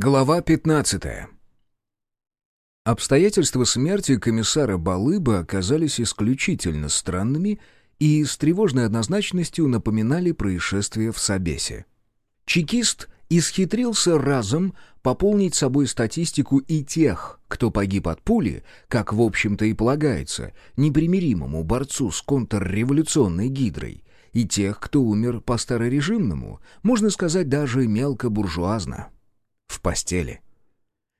Глава 15. Обстоятельства смерти комиссара Балыба оказались исключительно странными и с тревожной однозначностью напоминали происшествие в Собесе. Чекист исхитрился разом пополнить собой статистику и тех, кто погиб от пули, как, в общем-то, и полагается, непримиримому борцу с контрреволюционной гидрой, и тех, кто умер по старорежимному, можно сказать, даже мелкобуржуазно в постели.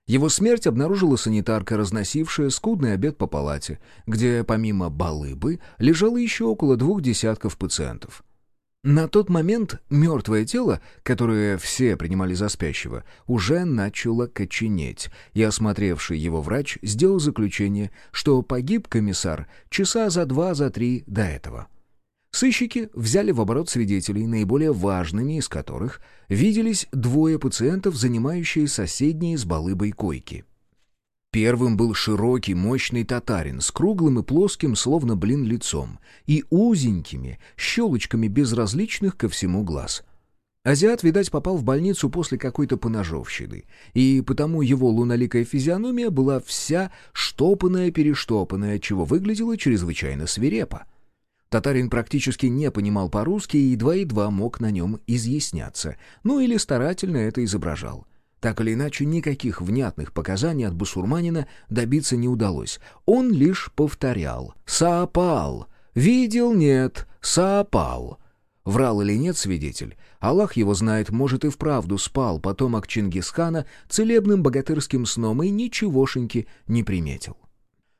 Его смерть обнаружила санитарка, разносившая скудный обед по палате, где помимо балыбы лежало еще около двух десятков пациентов. На тот момент мертвое тело, которое все принимали за спящего, уже начало коченеть, и осмотревший его врач сделал заключение, что погиб комиссар часа за два-за три до этого. Сыщики взяли в оборот свидетелей, наиболее важными из которых виделись двое пациентов, занимающие соседние с балыбой койки. Первым был широкий, мощный татарин с круглым и плоским, словно блин, лицом, и узенькими щелочками безразличных ко всему глаз. Азиат, видать, попал в больницу после какой-то поножовщины, и потому его луноликая физиономия была вся штопанная-перештопанная, чего выглядело чрезвычайно свирепо. Татарин практически не понимал по-русски и едва-едва мог на нем изъясняться, ну или старательно это изображал. Так или иначе, никаких внятных показаний от бусурманина добиться не удалось. Он лишь повторял «Саапал!» «Видел? Нет. Саапал!» Врал или нет свидетель? Аллах его знает, может и вправду спал потомок Чингисхана целебным богатырским сном и ничегошеньки не приметил.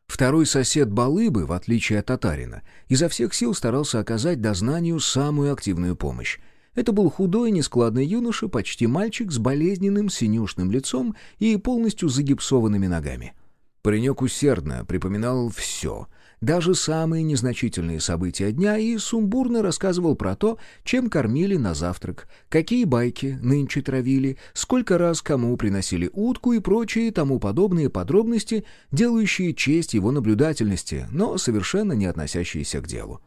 Второй сосед Балыбы, в отличие от татарина, изо всех сил старался оказать дознанию самую активную помощь. Это был худой, нескладный юноша, почти мальчик с болезненным синюшным лицом и полностью загипсованными ногами. Паренек усердно припоминал все, даже самые незначительные события дня и сумбурно рассказывал про то, чем кормили на завтрак, какие байки нынче травили, сколько раз кому приносили утку и прочие тому подобные подробности, делающие честь его наблюдательности, но совершенно не относящиеся к делу.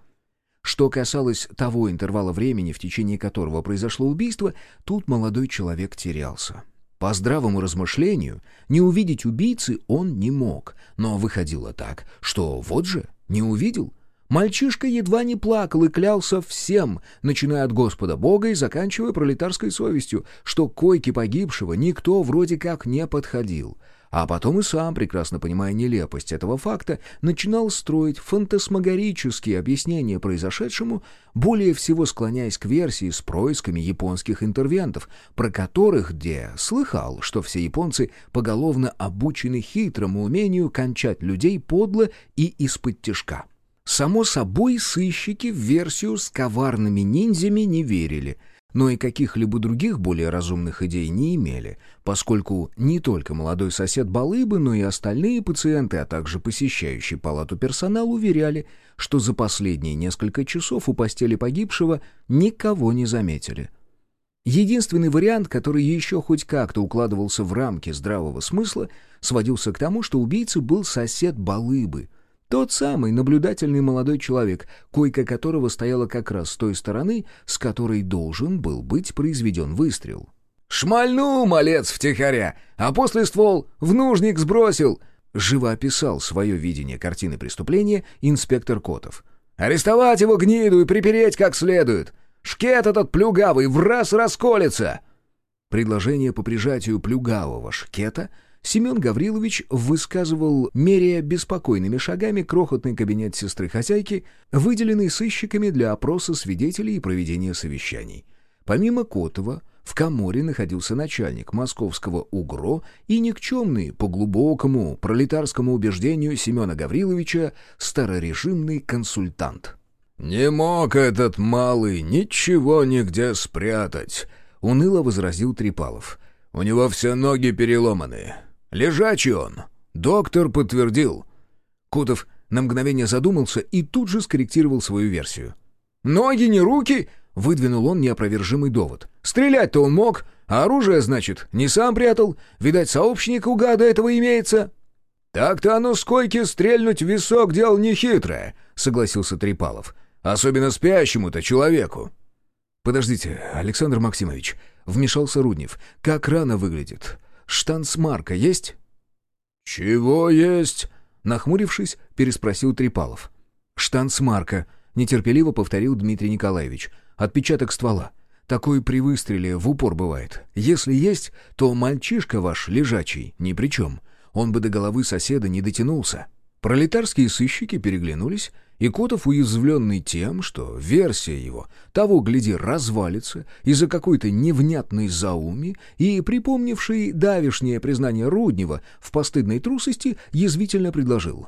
Что касалось того интервала времени, в течение которого произошло убийство, тут молодой человек терялся. По здравому размышлению, не увидеть убийцы он не мог, но выходило так, что вот же, не увидел. Мальчишка едва не плакал и клялся всем, начиная от Господа Бога и заканчивая пролетарской совестью, что к койке погибшего никто вроде как не подходил — а потом и сам, прекрасно понимая нелепость этого факта, начинал строить фантасмагорические объяснения произошедшему, более всего склоняясь к версии с происками японских интервентов, про которых где слыхал, что все японцы поголовно обучены хитрому умению кончать людей подло и из-под тяжка. Само собой, сыщики в версию с коварными ниндзями не верили — но и каких-либо других более разумных идей не имели, поскольку не только молодой сосед Балыбы, но и остальные пациенты, а также посещающий палату персонал уверяли, что за последние несколько часов у постели погибшего никого не заметили. Единственный вариант, который еще хоть как-то укладывался в рамки здравого смысла, сводился к тому, что убийцей был сосед Балыбы — тот самый наблюдательный молодой человек, койка которого стояла как раз с той стороны, с которой должен был быть произведен выстрел. «Шмальнул, малец, втихаря, а после ствол в нужник сбросил!» Живо описал свое видение картины преступления инспектор Котов. «Арестовать его гниду и припереть как следует! Шкет этот плюгавый в раз расколется!» Предложение по прижатию плюгавого шкета — Семен Гаврилович высказывал, меряя беспокойными шагами крохотный кабинет сестры-хозяйки, выделенный сыщиками для опроса свидетелей и проведения совещаний. Помимо Котова, в Каморе находился начальник московского УГРО и никчемный, по глубокому пролетарскому убеждению Семена Гавриловича, старорежимный консультант. «Не мог этот малый ничего нигде спрятать», — уныло возразил Трипалов. «У него все ноги переломаны. «Лежачий он!» Доктор подтвердил. Кутов на мгновение задумался и тут же скорректировал свою версию. «Ноги, не руки!» — выдвинул он неопровержимый довод. «Стрелять-то он мог, а оружие, значит, не сам прятал. Видать, сообщник у гада этого имеется». «Так-то оно с койки стрельнуть в висок дело нехитрое», — согласился Трипалов. «Особенно спящему-то человеку». «Подождите, Александр Максимович», — вмешался Руднев. «Как рано выглядит. Штансмарка есть?» «Чего есть?» — нахмурившись, переспросил Трипалов. «Штансмарка», — нетерпеливо повторил Дмитрий Николаевич. «Отпечаток ствола. Такой при выстреле в упор бывает. Если есть, то мальчишка ваш, лежачий, ни при чем. Он бы до головы соседа не дотянулся». Пролетарские сыщики переглянулись, и Котов, уязвленный тем, что версия его, того, гляди, развалится из-за какой-то невнятной зауми, и, припомнивший давишнее признание Руднева в постыдной трусости, язвительно предложил.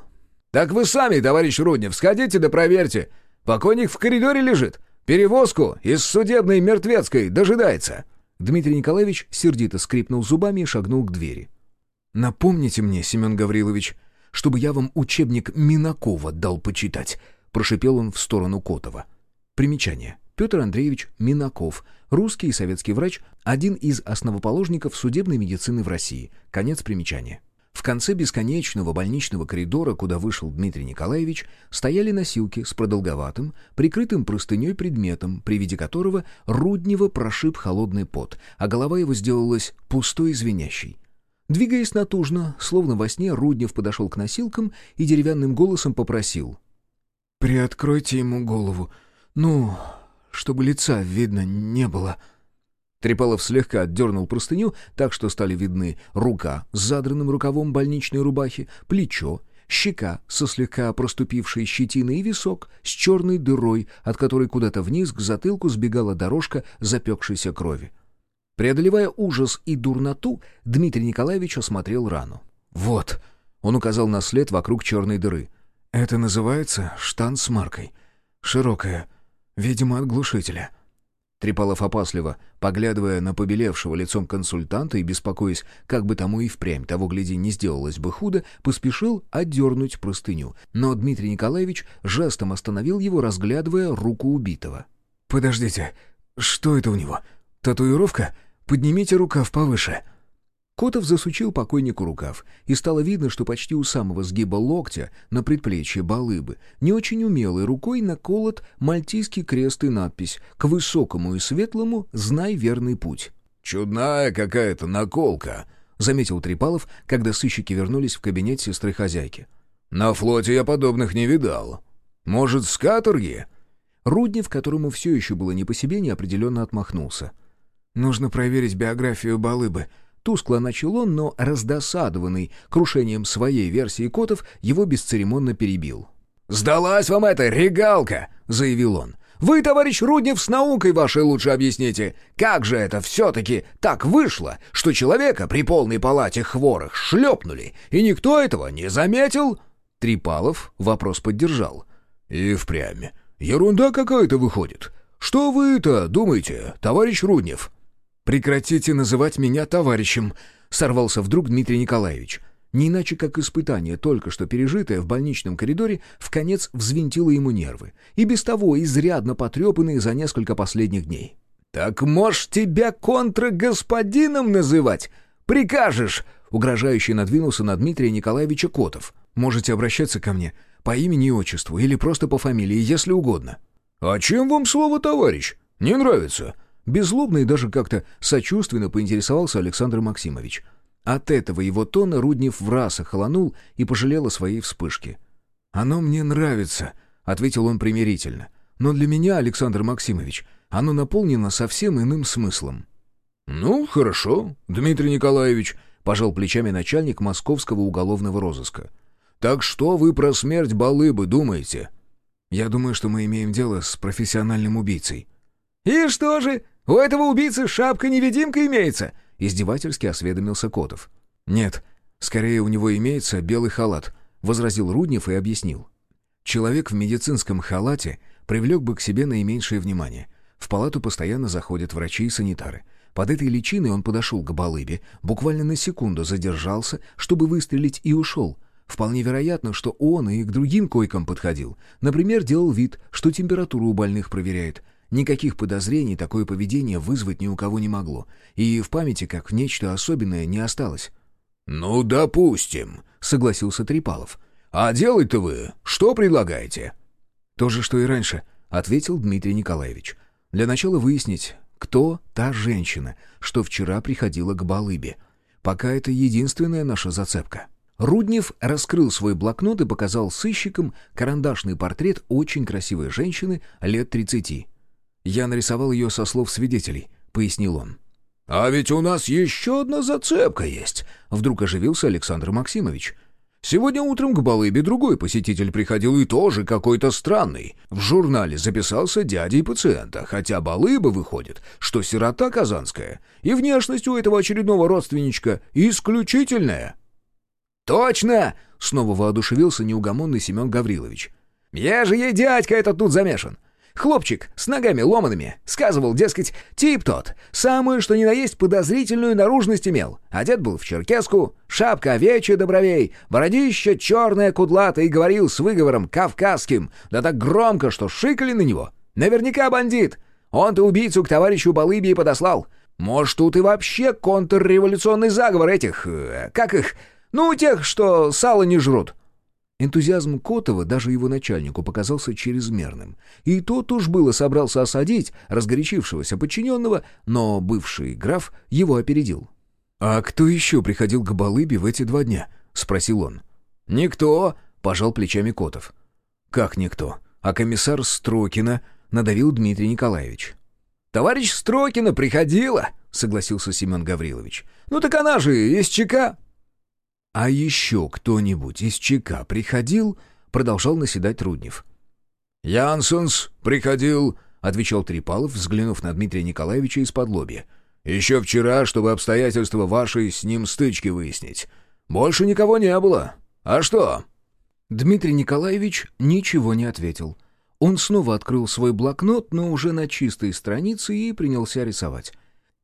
«Так вы сами, товарищ Руднев, сходите да проверьте. Покойник в коридоре лежит. Перевозку из судебной мертвецкой дожидается». Дмитрий Николаевич сердито скрипнул зубами и шагнул к двери. «Напомните мне, Семен Гаврилович, чтобы я вам учебник Минакова дал почитать», — прошипел он в сторону Котова. Примечание. Петр Андреевич Минаков, русский и советский врач, один из основоположников судебной медицины в России. Конец примечания. В конце бесконечного больничного коридора, куда вышел Дмитрий Николаевич, стояли носилки с продолговатым, прикрытым простыней предметом, при виде которого Руднева прошиб холодный пот, а голова его сделалась пустой и звенящей. Двигаясь натужно, словно во сне, Руднев подошел к носилкам и деревянным голосом попросил. «Приоткройте ему голову. Ну, чтобы лица видно не было». Трепалов слегка отдернул простыню, так что стали видны рука с задранным рукавом больничной рубахи, плечо, щека со слегка проступившей щетиной и висок с черной дырой, от которой куда-то вниз к затылку сбегала дорожка запекшейся крови. Преодолевая ужас и дурноту, Дмитрий Николаевич осмотрел рану. «Вот», — он указал на след вокруг черной дыры. «Это называется штан с маркой. Широкая, видимо, от глушителя». Трипалов опасливо, поглядывая на побелевшего лицом консультанта и беспокоясь, как бы тому и впрямь того, гляди, не сделалось бы худо, поспешил отдернуть простыню. Но Дмитрий Николаевич жестом остановил его, разглядывая руку убитого. «Подождите, что это у него? Татуировка? Поднимите рукав повыше». Котов засучил покойнику рукав, и стало видно, что почти у самого сгиба локтя на предплечье балыбы не очень умелой рукой наколот мальтийский крест и надпись «К высокому и светлому знай верный путь». «Чудная какая-то наколка», — заметил Трипалов, когда сыщики вернулись в кабинет сестры-хозяйки. «На флоте я подобных не видал. Может, с каторги?» Руднев, которому все еще было не по себе, неопределенно отмахнулся — «Нужно проверить биографию Балыбы». Тускло начал он, но раздосадованный крушением своей версии Котов его бесцеремонно перебил. «Сдалась вам эта регалка!» — заявил он. «Вы, товарищ Руднев, с наукой вашей лучше объясните. Как же это все-таки так вышло, что человека при полной палате хворых шлепнули, и никто этого не заметил?» Трипалов вопрос поддержал. «И впрямь. Ерунда какая-то выходит. Что вы-то думаете, товарищ Руднев?» «Прекратите называть меня товарищем», — сорвался вдруг Дмитрий Николаевич. Не иначе, как испытание, только что пережитое в больничном коридоре, в конец взвинтило ему нервы, и без того изрядно потрепанные за несколько последних дней. «Так можешь тебя контрагосподином называть? Прикажешь!» Угрожающе надвинулся на Дмитрия Николаевича Котов. «Можете обращаться ко мне по имени и отчеству или просто по фамилии, если угодно». «А чем вам слово «товарищ»? Не нравится?» Беззлобно и даже как-то сочувственно поинтересовался Александр Максимович. От этого его тона Руднев в раз охолонул и пожалел о своей вспышке. «Оно мне нравится», — ответил он примирительно. «Но для меня, Александр Максимович, оно наполнено совсем иным смыслом». «Ну, хорошо, Дмитрий Николаевич», — пожал плечами начальник московского уголовного розыска. «Так что вы про смерть Балыбы думаете?» «Я думаю, что мы имеем дело с профессиональным убийцей». «И что же? У этого убийцы шапка-невидимка имеется!» — издевательски осведомился Котов. «Нет, скорее у него имеется белый халат», — возразил Руднев и объяснил. «Человек в медицинском халате привлек бы к себе наименьшее внимание. В палату постоянно заходят врачи и санитары. Под этой личиной он подошел к Балыбе, буквально на секунду задержался, чтобы выстрелить и ушел. Вполне вероятно, что он и к другим койкам подходил. Например, делал вид, что температуру у больных проверяет. Никаких подозрений такое поведение вызвать ни у кого не могло, и в памяти как нечто особенное не осталось. «Ну, допустим», — согласился Трипалов. «А делать-то вы что предлагаете?» «То же, что и раньше», — ответил Дмитрий Николаевич. «Для начала выяснить, кто та женщина, что вчера приходила к Балыбе. Пока это единственная наша зацепка». Руднев раскрыл свой блокнот и показал сыщикам карандашный портрет очень красивой женщины лет 30. «Я нарисовал ее со слов свидетелей», — пояснил он. «А ведь у нас еще одна зацепка есть», — вдруг оживился Александр Максимович. «Сегодня утром к Балыбе другой посетитель приходил и тоже какой-то странный. В журнале записался дядей пациента, хотя Балыба выходит, что сирота казанская, и внешность у этого очередного родственничка исключительная». «Точно!» — снова воодушевился неугомонный Семен Гаврилович. «Я же ей дядька этот тут замешан. Хлопчик с ногами ломанными. Сказывал, дескать, тип тот. Самую, что ни на есть, подозрительную наружность имел. Одет был в черкеску, шапка овечья до бровей, бородища черная кудлатая и говорил с выговором кавказским, да так громко, что шикали на него. Наверняка бандит. Он-то убийцу к товарищу Балыбе и подослал. Может, тут и вообще контрреволюционный заговор этих... Э, как их... Ну, тех, что сало не жрут. Энтузиазм Котова даже его начальнику показался чрезмерным. И тот уж было собрался осадить разгорячившегося подчиненного, но бывший граф его опередил. «А кто еще приходил к Балыбе в эти два дня?» — спросил он. «Никто», — пожал плечами Котов. «Как никто? А комиссар Строкина?» — надавил Дмитрий Николаевич. «Товарищ Строкина приходила», — согласился Семен Гаврилович. «Ну так она же из ЧК». «А еще кто-нибудь из ЧК приходил?» — продолжал наседать Руднев. «Янсенс приходил», — отвечал Трипалов, взглянув на Дмитрия Николаевича из-под лобья. «Еще вчера, чтобы обстоятельства вашей с ним стычки выяснить. Больше никого не было. А что?» Дмитрий Николаевич ничего не ответил. Он снова открыл свой блокнот, но уже на чистой странице и принялся рисовать.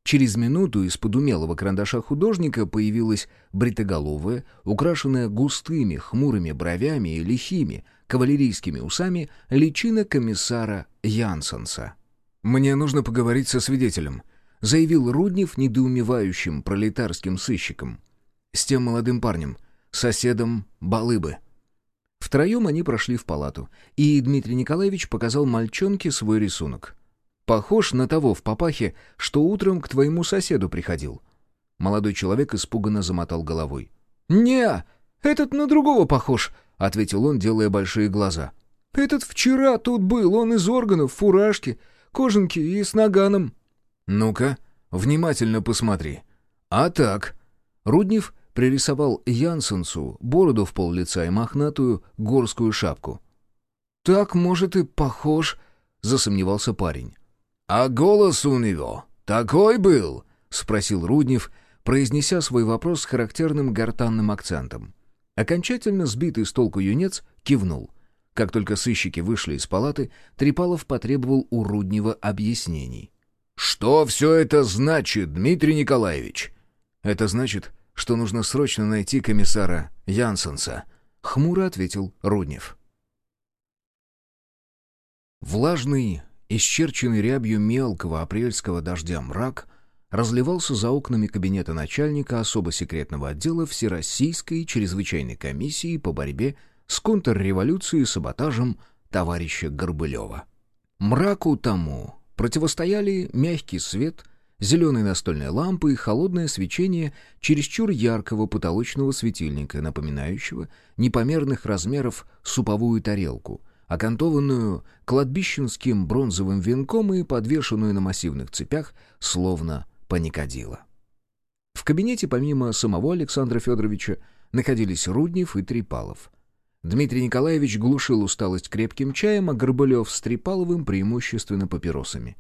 Через минуту из-под умелого карандаша художника появилась бритоголовая, украшенная густыми хмурыми бровями и лихими кавалерийскими усами личина комиссара Янсенса. «Мне нужно поговорить со свидетелем», — заявил Руднев недоумевающим пролетарским сыщиком. «С тем молодым парнем, соседом Балыбы». Втроем они прошли в палату, и Дмитрий Николаевич показал мальчонке свой рисунок. Похож на того в папахе, что утром к твоему соседу приходил». Молодой человек испуганно замотал головой. «Не, этот на другого похож», — ответил он, делая большие глаза. «Этот вчера тут был, он из органов, фуражки, кожанки и с наганом». «Ну-ка, внимательно посмотри. А так...» Руднев пририсовал Янсенсу бороду в пол лица и мохнатую горскую шапку. «Так, может, и похож», — засомневался парень. «А голос у него такой был?» — спросил Руднев, произнеся свой вопрос с характерным гортанным акцентом. Окончательно сбитый с толку юнец кивнул. Как только сыщики вышли из палаты, Трипалов потребовал у Руднева объяснений. «Что все это значит, Дмитрий Николаевич?» «Это значит, что нужно срочно найти комиссара Янсенса», — хмуро ответил Руднев. Влажный, Исчерченный рябью мелкого апрельского дождя мрак разливался за окнами кабинета начальника особо секретного отдела Всероссийской чрезвычайной комиссии по борьбе с контрреволюцией и саботажем товарища Горбылева. Мраку тому противостояли мягкий свет, зеленые настольные лампы и холодное свечение чересчур яркого потолочного светильника, напоминающего непомерных размеров суповую тарелку — окантованную кладбищенским бронзовым венком и подвешенную на массивных цепях, словно паникодила. В кабинете помимо самого Александра Федоровича находились Руднев и Трипалов. Дмитрий Николаевич глушил усталость крепким чаем, а Горбылев с Трипаловым преимущественно папиросами.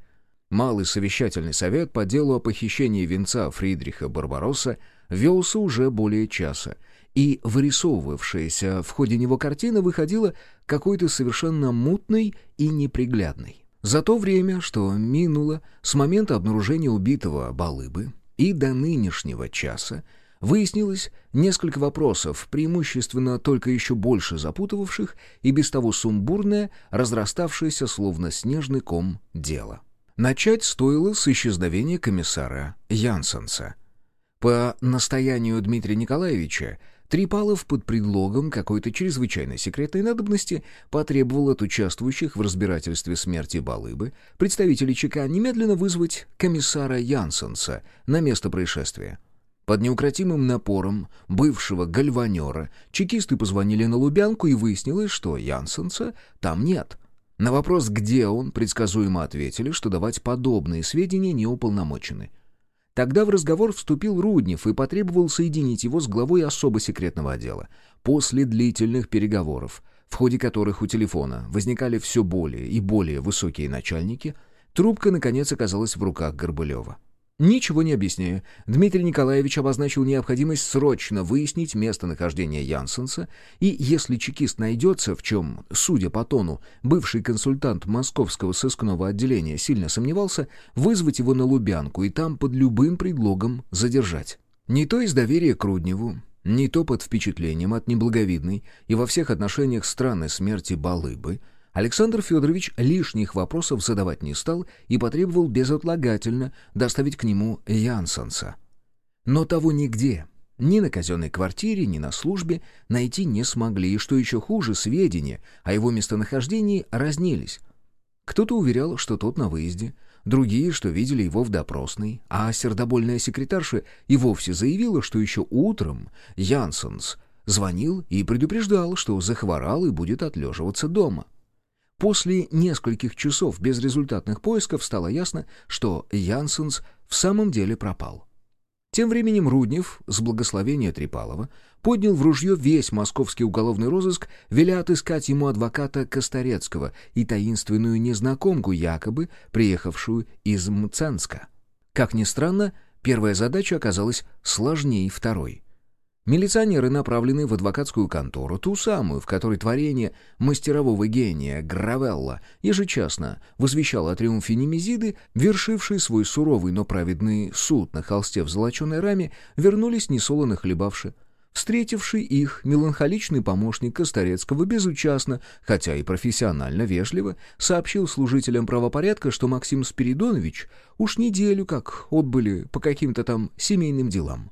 Малый совещательный совет по делу о похищении венца Фридриха Барбаросса велся уже более часа — и вырисовывавшаяся в ходе него картина выходила какой-то совершенно мутной и неприглядной. За то время, что минуло с момента обнаружения убитого Балыбы и до нынешнего часа, выяснилось несколько вопросов, преимущественно только еще больше запутывавших и без того сумбурное, разраставшееся словно снежный ком дело. Начать стоило с исчезновения комиссара Янсенса. По настоянию Дмитрия Николаевича Трипалов под предлогом какой-то чрезвычайной секретной надобности потребовал от участвующих в разбирательстве смерти Балыбы представителей ЧК немедленно вызвать комиссара Янсенса на место происшествия. Под неукротимым напором бывшего гальванера чекисты позвонили на Лубянку и выяснилось, что Янсенса там нет. На вопрос, где он, предсказуемо ответили, что давать подобные сведения не уполномочены. Тогда в разговор вступил Руднев и потребовал соединить его с главой особо секретного отдела. После длительных переговоров, в ходе которых у телефона возникали все более и более высокие начальники, трубка, наконец, оказалась в руках Горбылева. Ничего не объясняя, Дмитрий Николаевич обозначил необходимость срочно выяснить местонахождение Янсенса, и если чекист найдется, в чем, судя по тону, бывший консультант московского сыскного отделения сильно сомневался, вызвать его на Лубянку и там под любым предлогом задержать. Не то из доверия к Рудневу, не то под впечатлением от неблаговидной и во всех отношениях странной смерти Балыбы — Александр Федорович лишних вопросов задавать не стал и потребовал безотлагательно доставить к нему Янсенса. Но того нигде, ни на казенной квартире, ни на службе найти не смогли, и, что еще хуже, сведения о его местонахождении разнились. Кто-то уверял, что тот на выезде, другие, что видели его в допросной, а сердобольная секретарша и вовсе заявила, что еще утром Янсенс звонил и предупреждал, что захворал и будет отлеживаться дома. После нескольких часов безрезультатных поисков стало ясно, что Янсенс в самом деле пропал. Тем временем Руднев, с благословения Трипалова, поднял в ружье весь московский уголовный розыск, веля отыскать ему адвоката Косторецкого и таинственную незнакомку, якобы приехавшую из Мценска. Как ни странно, первая задача оказалась сложнее второй — Милиционеры направлены в адвокатскую контору, ту самую, в которой творение мастерового гения Гравелла ежечасно возвещало о триумфе Немезиды, вершившие свой суровый, но праведный суд на холсте в золоченой раме, вернулись несолоно хлебавши. Встретивший их меланхоличный помощник Косторецкого безучастно, хотя и профессионально вежливо, сообщил служителям правопорядка, что Максим Спиридонович уж неделю как отбыли по каким-то там семейным делам.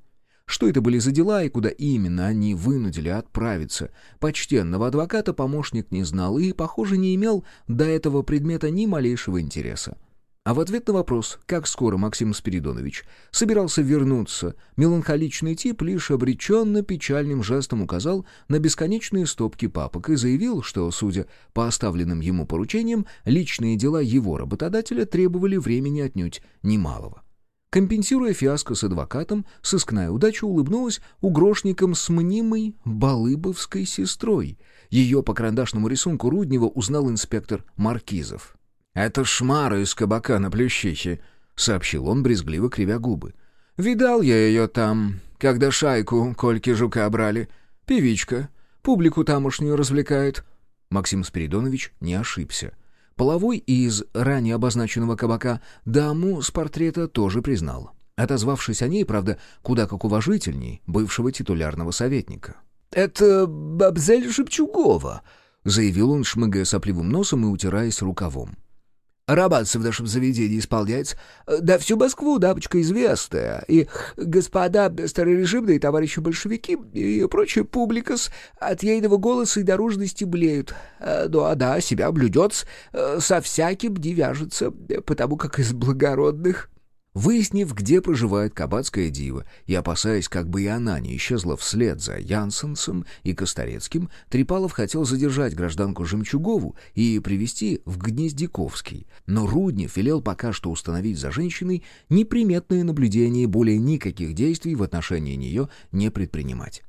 Что это были за дела и куда именно они вынудили отправиться? Почтенного адвоката помощник не знал и, похоже, не имел до этого предмета ни малейшего интереса. А в ответ на вопрос, как скоро Максим Спиридонович собирался вернуться, меланхоличный тип лишь обреченно печальным жестом указал на бесконечные стопки папок и заявил, что, судя по оставленным ему поручениям, личные дела его работодателя требовали времени отнюдь немалого. Компенсируя фиаско с адвокатом, сыскная удача улыбнулась угрошником с мнимой балыбовской сестрой. Ее по карандашному рисунку Руднева узнал инспектор Маркизов. «Это шмара из кабака на Плющихе», — сообщил он, брезгливо кривя губы. «Видал я ее там, когда шайку Кольки Жука брали. Певичка. Публику тамошнюю развлекает». Максим Спиридонович не ошибся. Половой из ранее обозначенного кабака даму с портрета тоже признал, отозвавшись о ней, правда, куда как уважительней бывшего титулярного советника. «Это Бабзель Шепчугова», — заявил он, шмыгая сопливым носом и утираясь рукавом. Рабатцев в нашем заведении исполняется. Да всю Москву дамочка известная. И господа старорежимные товарищи большевики и прочая публика от ейного голоса и дорожности блеют. Ну а да, себя блюдет, со всяким не вяжется, потому как из благородных. Выяснив, где проживает кабацкая дива, и опасаясь, как бы и она не исчезла вслед за Янсенсом и Косторецким, Трипалов хотел задержать гражданку Жемчугову и привести в Гнездяковский. Но Руднев велел пока что установить за женщиной неприметное наблюдение и более никаких действий в отношении нее не предпринимать.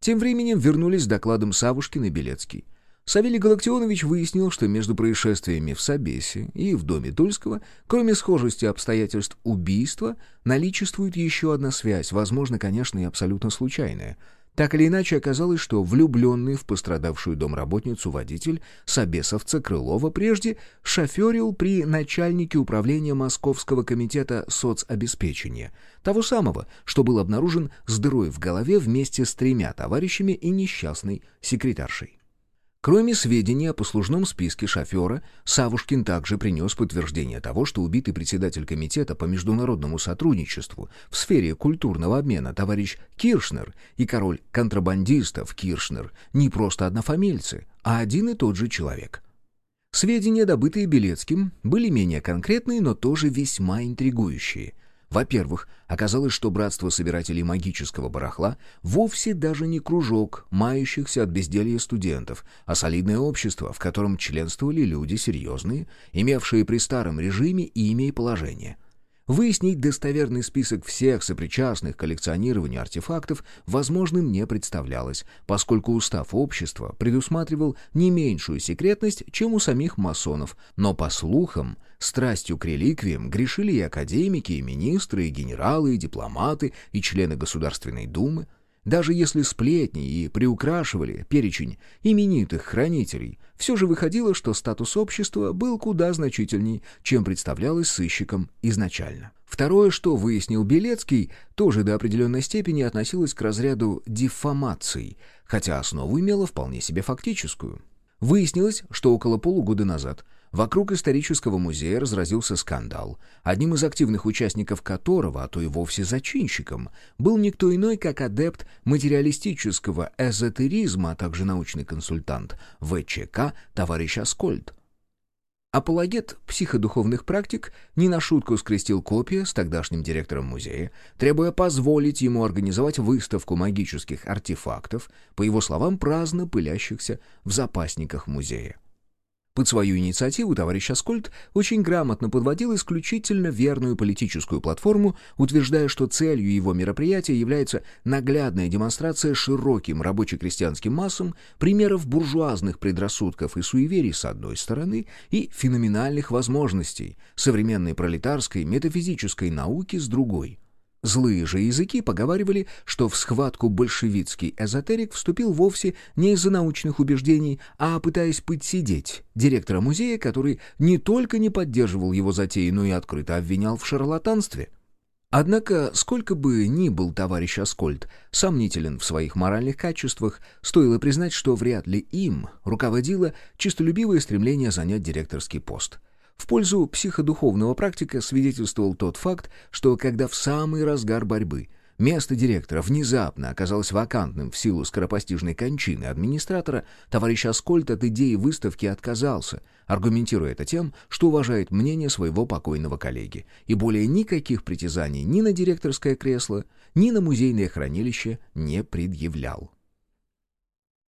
Тем временем вернулись с докладом Савушкин и Белецкий. Савелий Галактионович выяснил, что между происшествиями в Собесе и в доме Тульского, кроме схожести обстоятельств убийства, наличествует еще одна связь, возможно, конечно, и абсолютно случайная. Так или иначе, оказалось, что влюбленный в пострадавшую домработницу водитель Собесовца Крылова прежде шоферил при начальнике управления Московского комитета соцобеспечения, того самого, что был обнаружен с дырой в голове вместе с тремя товарищами и несчастной секретаршей. Кроме сведений о послужном списке шофера, Савушкин также принес подтверждение того, что убитый председатель комитета по международному сотрудничеству в сфере культурного обмена товарищ Киршнер и король контрабандистов Киршнер не просто однофамильцы, а один и тот же человек. Сведения, добытые Белецким, были менее конкретные, но тоже весьма интригующие. Во-первых, оказалось, что братство собирателей магического барахла вовсе даже не кружок мающихся от безделья студентов, а солидное общество, в котором членствовали люди серьезные, имевшие при старом режиме имя и положение. Выяснить достоверный список всех сопричастных к коллекционированию артефактов возможным не представлялось, поскольку устав общества предусматривал не меньшую секретность, чем у самих масонов, но, по слухам, страстью к реликвиям грешили и академики, и министры, и генералы, и дипломаты, и члены Государственной Думы — даже если сплетни и приукрашивали перечень именитых хранителей, все же выходило, что статус общества был куда значительней, чем представлялось сыщикам изначально. Второе, что выяснил Белецкий, тоже до определенной степени относилось к разряду дефамаций, хотя основу имело вполне себе фактическую. Выяснилось, что около полугода назад Вокруг исторического музея разразился скандал, одним из активных участников которого, а то и вовсе зачинщиком, был никто иной, как адепт материалистического эзотеризма, а также научный консультант ВЧК товарищ Аскольд. Апологет психодуховных практик не на шутку скрестил копия с тогдашним директором музея, требуя позволить ему организовать выставку магических артефактов, по его словам, праздно пылящихся в запасниках музея. Под свою инициативу товарищ Аскольд очень грамотно подводил исключительно верную политическую платформу, утверждая, что целью его мероприятия является наглядная демонстрация широким рабоче-крестьянским массам примеров буржуазных предрассудков и суеверий с одной стороны и феноменальных возможностей современной пролетарской метафизической науки с другой. Злые же языки поговаривали, что в схватку большевицкий эзотерик вступил вовсе не из-за научных убеждений, а пытаясь подсидеть директора музея, который не только не поддерживал его затеи, но и открыто обвинял в шарлатанстве. Однако, сколько бы ни был товарищ Аскольд сомнителен в своих моральных качествах, стоило признать, что вряд ли им руководило чистолюбивое стремление занять директорский пост — в пользу психодуховного практика свидетельствовал тот факт, что когда в самый разгар борьбы место директора внезапно оказалось вакантным в силу скоропостижной кончины администратора, товарищ Аскольд от идеи выставки отказался, аргументируя это тем, что уважает мнение своего покойного коллеги, и более никаких притязаний ни на директорское кресло, ни на музейное хранилище не предъявлял.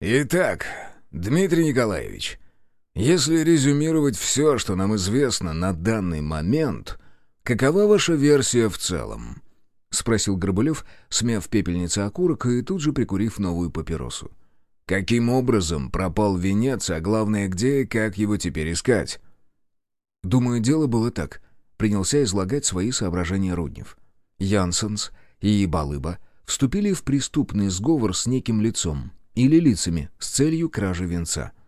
«Итак, Дмитрий Николаевич», если резюмировать все, что нам известно на данный момент, какова ваша версия в целом?» — спросил Горбулев, смяв пепельнице окурок и тут же прикурив новую папиросу. «Каким образом пропал венец, а главное, где и как его теперь искать?» «Думаю, дело было так», — принялся излагать свои соображения Руднев. Янсенс и Балыба вступили в преступный сговор с неким лицом или лицами с целью кражи венца —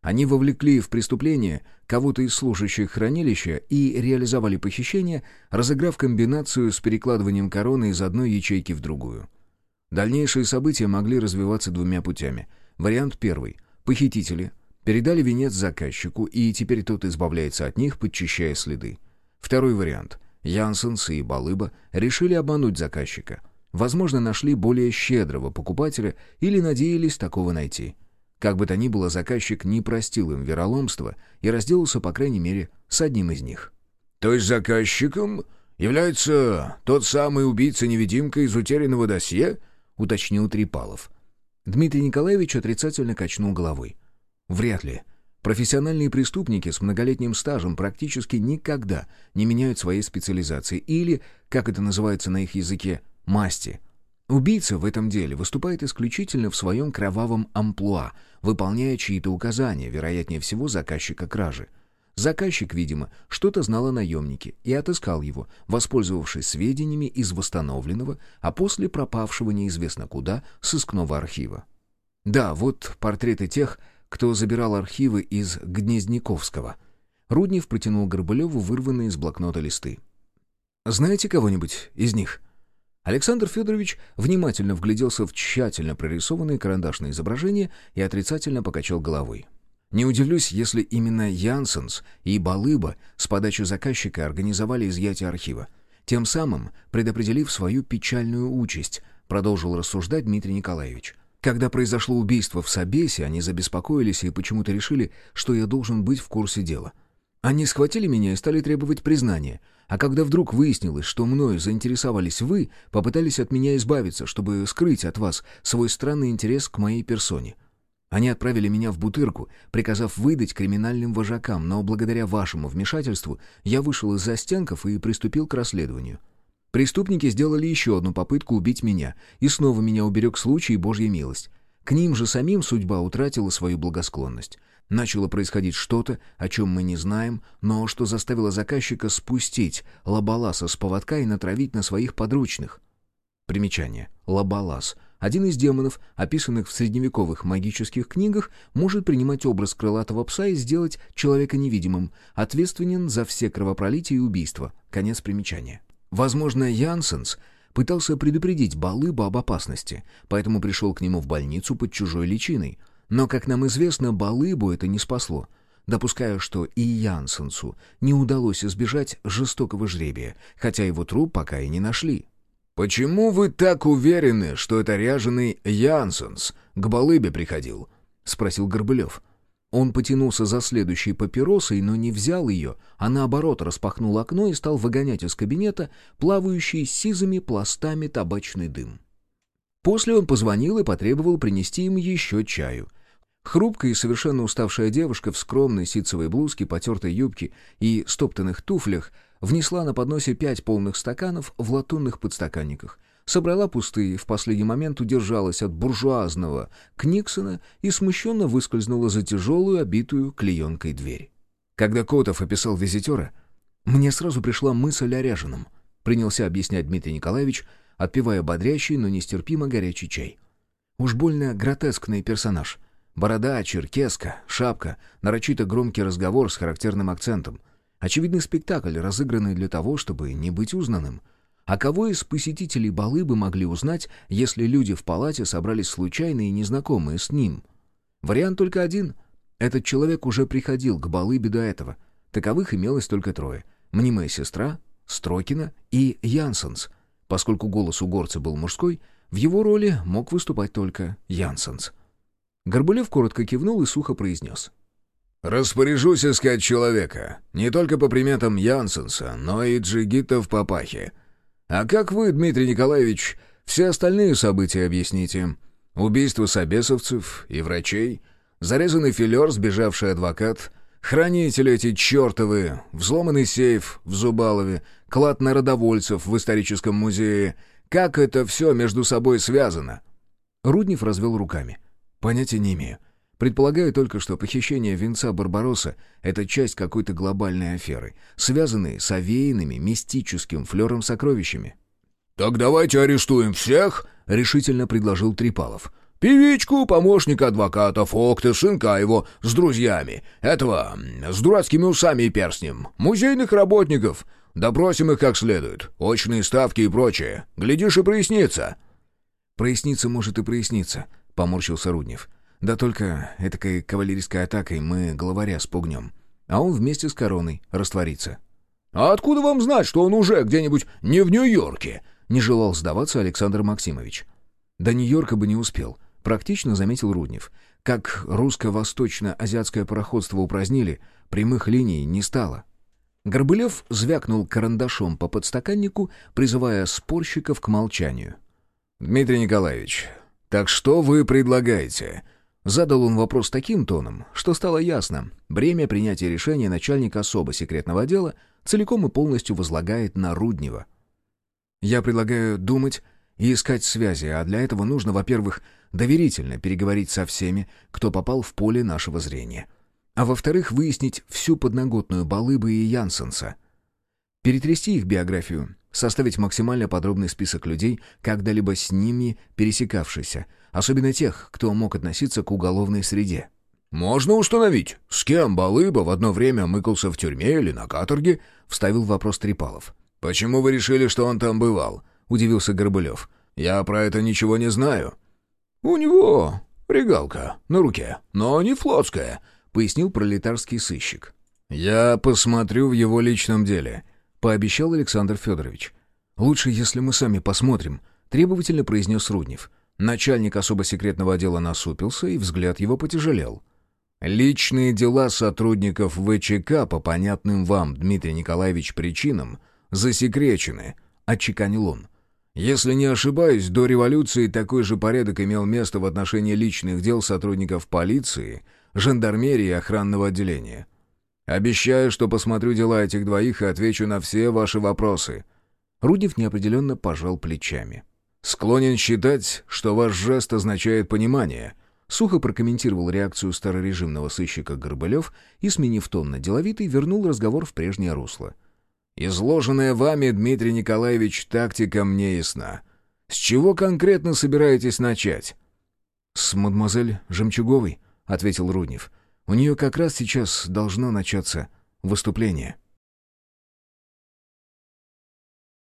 они вовлекли в преступление кого-то из служащих хранилища и реализовали похищение, разыграв комбинацию с перекладыванием короны из одной ячейки в другую. Дальнейшие события могли развиваться двумя путями. Вариант первый. Похитители передали венец заказчику, и теперь тот избавляется от них, подчищая следы. Второй вариант. Янсенс и Балыба решили обмануть заказчика. Возможно, нашли более щедрого покупателя или надеялись такого найти. Как бы то ни было, заказчик не простил им вероломство и разделался, по крайней мере, с одним из них. «То есть заказчиком является тот самый убийца-невидимка из утерянного досье?» — уточнил Трипалов. Дмитрий Николаевич отрицательно качнул головой. «Вряд ли. Профессиональные преступники с многолетним стажем практически никогда не меняют своей специализации или, как это называется на их языке, масти». Убийца в этом деле выступает исключительно в своем кровавом амплуа, выполняя чьи-то указания, вероятнее всего, заказчика кражи. Заказчик, видимо, что-то знал о наемнике и отыскал его, воспользовавшись сведениями из восстановленного, а после пропавшего неизвестно куда, сыскного архива. Да, вот портреты тех, кто забирал архивы из Гнездниковского. Руднев протянул Горбылеву вырванные из блокнота листы. «Знаете кого-нибудь из них?» Александр Федорович внимательно вгляделся в тщательно прорисованные карандашные изображения и отрицательно покачал головой. Не удивлюсь, если именно Янсенс и Балыба с подачи заказчика организовали изъятие архива, тем самым предопределив свою печальную участь, продолжил рассуждать Дмитрий Николаевич. Когда произошло убийство в Собесе, они забеспокоились и почему-то решили, что я должен быть в курсе дела. Они схватили меня и стали требовать признания, А когда вдруг выяснилось, что мною заинтересовались вы, попытались от меня избавиться, чтобы скрыть от вас свой странный интерес к моей персоне. Они отправили меня в Бутырку, приказав выдать криминальным вожакам, но благодаря вашему вмешательству я вышел из застенков и приступил к расследованию. Преступники сделали еще одну попытку убить меня, и снова меня уберег случай и Божья милость. К ним же самим судьба утратила свою благосклонность. Начало происходить что-то, о чем мы не знаем, но что заставило заказчика спустить лабаласа с поводка и натравить на своих подручных. Примечание. Лабалас. Один из демонов, описанных в средневековых магических книгах, может принимать образ крылатого пса и сделать человека невидимым, ответственен за все кровопролития и убийства. Конец примечания. Возможно, Янсенс пытался предупредить Балыба об опасности, поэтому пришел к нему в больницу под чужой личиной. Но, как нам известно, Балыбу это не спасло. Допускаю, что и Янсенсу не удалось избежать жестокого жребия, хотя его труп пока и не нашли. «Почему вы так уверены, что это ряженый Янсенс к Балыбе приходил?» — спросил Горбылев. Он потянулся за следующей папиросой, но не взял ее, а наоборот распахнул окно и стал выгонять из кабинета плавающий сизыми пластами табачный дым. После он позвонил и потребовал принести им еще чаю. Хрупкая и совершенно уставшая девушка в скромной ситцевой блузке, потертой юбке и стоптанных туфлях внесла на подносе пять полных стаканов в латунных подстаканниках, собрала пустые, в последний момент удержалась от буржуазного Книксона и смущенно выскользнула за тяжелую, обитую клеенкой дверь. Когда Котов описал визитера, мне сразу пришла мысль о ряженом, принялся объяснять Дмитрий Николаевич, отпивая бодрящий, но нестерпимо горячий чай. Уж больно гротескный персонаж. Борода, черкеска, шапка, нарочито громкий разговор с характерным акцентом. Очевидный спектакль, разыгранный для того, чтобы не быть узнанным — а кого из посетителей балы бы могли узнать, если люди в палате собрались случайные и незнакомые с ним? Вариант только один. Этот человек уже приходил к Балыбе до этого. Таковых имелось только трое. Мнимая сестра, Строкина и Янсенс. Поскольку голос у горца был мужской, в его роли мог выступать только Янсенс. Горбулев коротко кивнул и сухо произнес. «Распоряжусь искать человека. Не только по приметам Янсенса, но и джигита в папахе. А как вы, Дмитрий Николаевич, все остальные события объясните? Убийство собесовцев и врачей, зарезанный филер, сбежавший адвокат, хранители эти чертовы, взломанный сейф в Зубалове, клад народовольцев в историческом музее. Как это все между собой связано?» Руднев развел руками. «Понятия не имею. Предполагаю только, что похищение венца Барбаросса — это часть какой-то глобальной аферы, связанной с овеянными мистическим флером сокровищами. «Так давайте арестуем всех!» — решительно предложил Трипалов. «Певичку, помощника адвоката, Фокта, сынка его с друзьями, этого, с дурацкими усами и перстнем, музейных работников. Допросим их как следует, очные ставки и прочее. Глядишь и прояснится». «Прояснится, может, и прояснится», — поморщился Руднев. Да только этакой кавалерийской атакой мы главаря спугнем. А он вместе с короной растворится. «А откуда вам знать, что он уже где-нибудь не в Нью-Йорке?» Не желал сдаваться Александр Максимович. До Нью-Йорка бы не успел. Практично заметил Руднев. Как русско-восточно-азиатское пароходство упразднили, прямых линий не стало. Горбылев звякнул карандашом по подстаканнику, призывая спорщиков к молчанию. «Дмитрий Николаевич, так что вы предлагаете?» Задал он вопрос таким тоном, что стало ясно. Бремя принятия решения начальника особо секретного отдела целиком и полностью возлагает на Руднева. «Я предлагаю думать и искать связи, а для этого нужно, во-первых, доверительно переговорить со всеми, кто попал в поле нашего зрения. А во-вторых, выяснить всю подноготную Балыбы и Янсенса. Перетрясти их биографию, составить максимально подробный список людей, когда-либо с ними пересекавшихся, особенно тех, кто мог относиться к уголовной среде. «Можно установить, с кем Балыба в одно время мыкался в тюрьме или на каторге?» — вставил вопрос Трипалов. «Почему вы решили, что он там бывал?» — удивился Горбылев. «Я про это ничего не знаю». «У него регалка на руке, но не флотская», — пояснил пролетарский сыщик. «Я посмотрю в его личном деле», — пообещал Александр Федорович. «Лучше, если мы сами посмотрим», — требовательно произнес Руднев. Начальник особо секретного отдела насупился, и взгляд его потяжелел. «Личные дела сотрудников ВЧК по понятным вам, Дмитрий Николаевич, причинам засекречены», — отчеканил он. «Если не ошибаюсь, до революции такой же порядок имел место в отношении личных дел сотрудников полиции, жандармерии и охранного отделения. Обещаю, что посмотрю дела этих двоих и отвечу на все ваши вопросы». Руднев неопределенно пожал плечами. «Склонен считать, что ваш жест означает понимание», Сухо прокомментировал реакцию старорежимного сыщика Горбылев и, сменив тон на деловитый, вернул разговор в прежнее русло. «Изложенная вами, Дмитрий Николаевич, тактика мне ясна. С чего конкретно собираетесь начать?» «С мадемуазель Жемчуговой», — ответил Руднев. «У нее как раз сейчас должно начаться выступление».